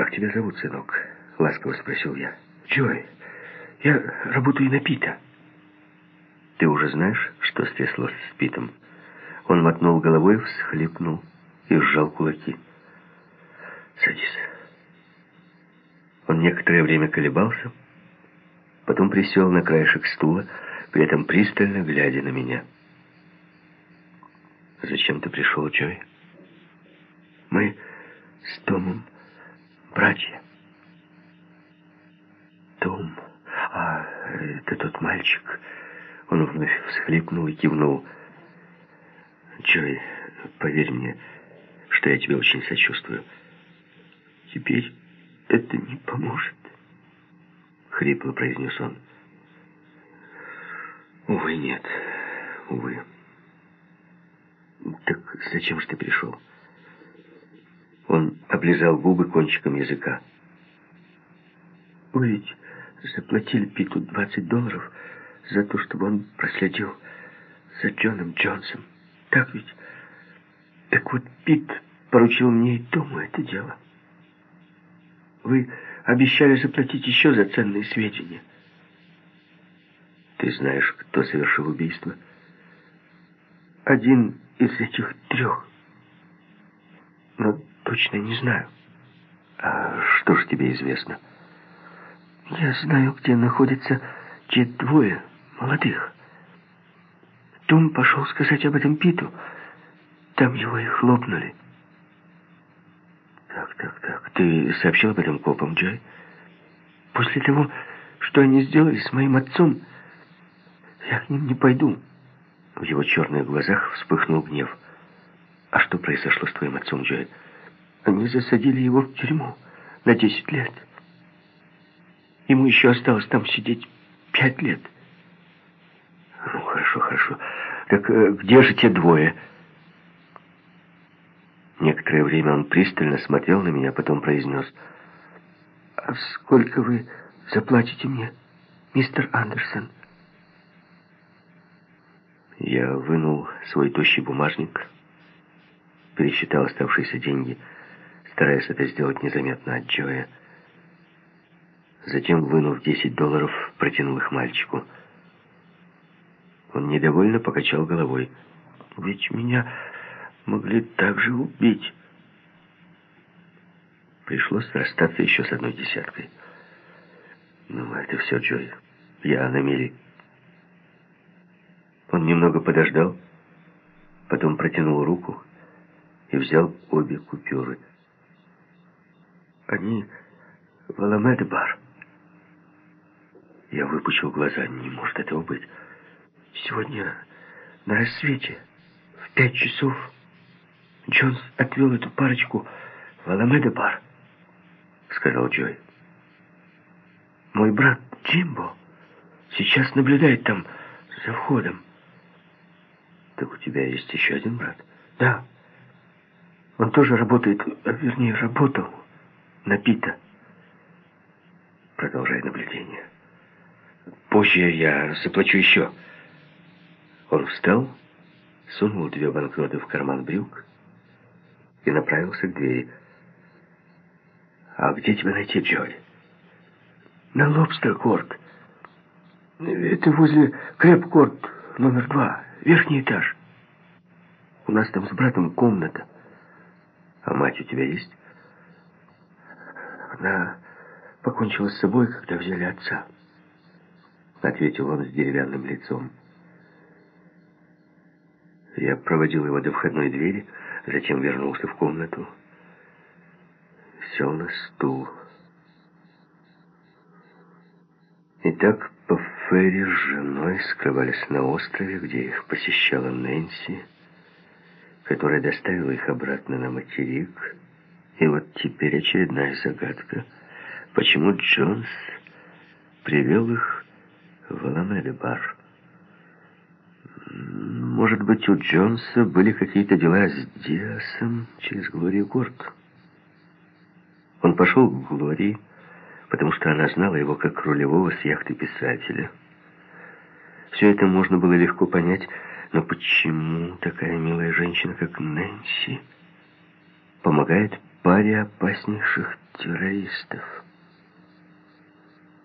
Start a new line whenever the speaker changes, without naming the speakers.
«Как тебя зовут, сынок?» — ласково спросил я.
«Джой, я работаю на Пита».
«Ты уже знаешь, что стряслось с Питом?» Он мотнул головой, всхлипнул и сжал кулаки. «Садись». Он некоторое время колебался, потом присел на краешек стула, при этом пристально глядя на меня. «Зачем ты пришел, Джой?»
«Мы с Томом братья». «Том, а это тот мальчик...» Он вновь всхлипнул и кивнул.
«Джой, поверь мне, что я тебе очень сочувствую».
«Теперь это не поможет», —
хрипло произнес он. «Увы, нет, увы». «Так зачем же ты пришел?» Он облизал губы кончиком языка.
«Вы ведь заплатили Питу 20 долларов за то, чтобы он проследил за Джоном Джонсом. Так ведь? Так вот, Пит поручил мне и Тому это дело. Вы обещали заплатить еще за ценные сведения.
Ты знаешь, кто совершил убийство?
Один из этих трех. Но точно не знаю.
А что ж тебе известно?
Я знаю, где находятся те двое молодых. Том пошел сказать об этом Питу. Там его и хлопнули.
Так, так, так. Ты сообщил об этом копам, Джой?
После того, что они сделали с моим отцом, я к ним не пойду.
В его черных глазах вспыхнул гнев. А что произошло с твоим отцом, Джой?
Они засадили его в тюрьму на 10 лет. Ему еще осталось там сидеть пять лет.
Ну, хорошо, хорошо. Так э, где же те двое? Некоторое время он пристально смотрел на меня, потом произнес.
«А сколько вы заплатите мне, мистер Андерсон?»
Я вынул свой тощий бумажник, пересчитал оставшиеся деньги, стараясь это сделать незаметно от Джоя. Затем, вынув 10 долларов, протянул их мальчику. Он недовольно покачал головой.
«Ведь меня могли также убить».
Пришлось расстаться еще с одной десяткой. «Ну, это все, Джой. Я на мели». Он немного подождал, потом протянул руку и взял обе купюры.
«Они в Аламед-бар».
Я выпучил глаза. Не может этого быть.
Сегодня на рассвете в пять часов Джонс отвел эту парочку в Аламеда-бар, сказал Джой. Мой брат Джимбо сейчас наблюдает там за входом.
Так у тебя есть еще один брат?
Да. Он тоже работает, вернее, работал на Пита.
Продолжай наблюдение. Позже я заплачу еще. Он встал, сунул две банкноты в карман брюк и направился к двери. «А где тебя найти, Джой?»
«На Лобстер-корт. Это возле Крэп-корт номер два, верхний этаж. У нас там с братом комната.
А мать у тебя есть?»
Она покончила с собой, когда взяли отца. Ответил он с деревянным лицом.
Я проводил его до входной двери, затем вернулся в комнату. Сел на стул. Итак, Ферри с женой скрывались на острове, где их посещала Нэнси, которая доставила их обратно на материк. И вот теперь очередная загадка. Почему Джонс привел их в Аламеде-бар? Может быть, у Джонса были какие-то дела с Диасом через Глорию Горд. Он пошел к Глории, потому что она знала его как рулевого с яхты писателя. Все это можно было легко понять, но почему такая милая женщина, как Нэнси, помогает паре опаснейших террористов.